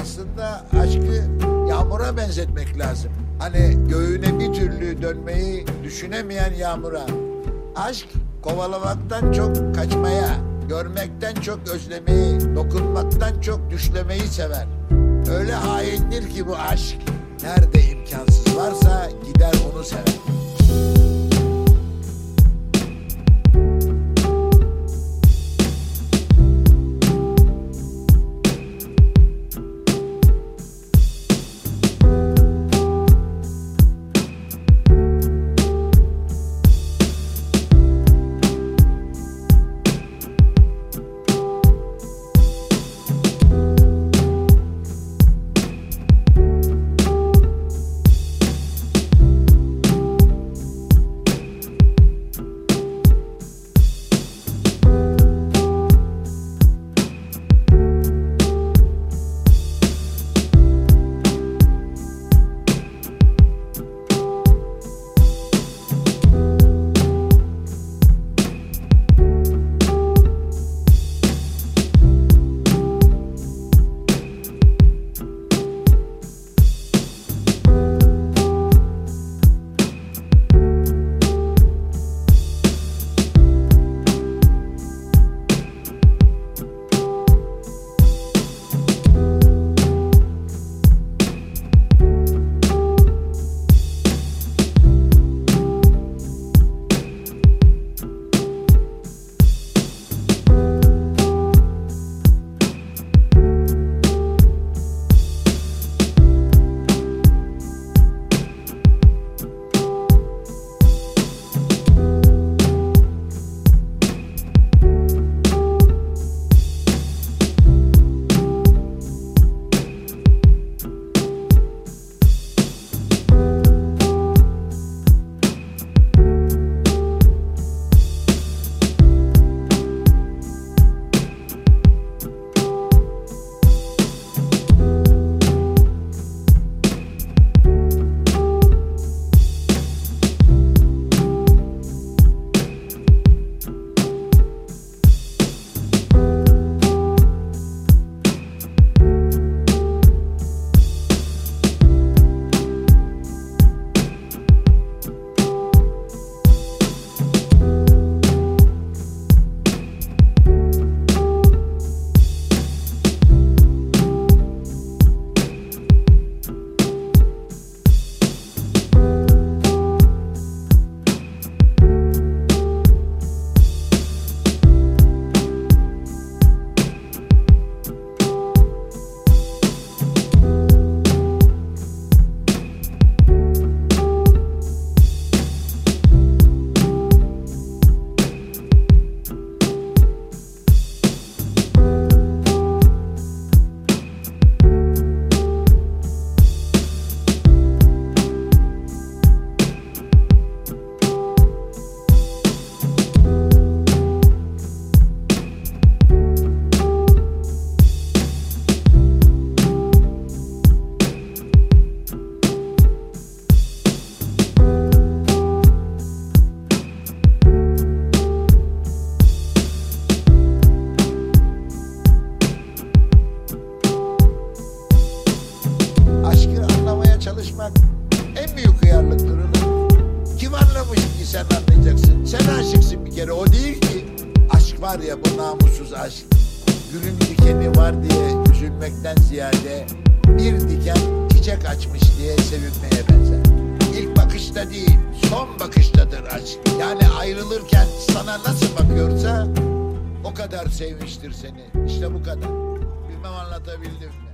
Aslında aşkı yağmura benzetmek lazım. Hani göğüne bir türlü dönmeyi düşünemeyen yağmura. Aşk kovalamaktan çok kaçmaya, görmekten çok özlemeyi, dokunmaktan çok düşlemeyi sever. Öyle haindir ki bu aşk. Nerede imkansız varsa gider onu sever. Sen anlayacaksın? Sen aşıksın bir kere o değil ki. Aşk var ya bu namussuz aşk. Gülün dikeni var diye üzülmekten ziyade bir diken çiçek açmış diye sevinmeye benzer. İlk bakışta değil son bakıştadır aşk. Yani ayrılırken sana nasıl bakıyorsa o kadar sevmiştir seni. İşte bu kadar. Bilmem anlatabildim.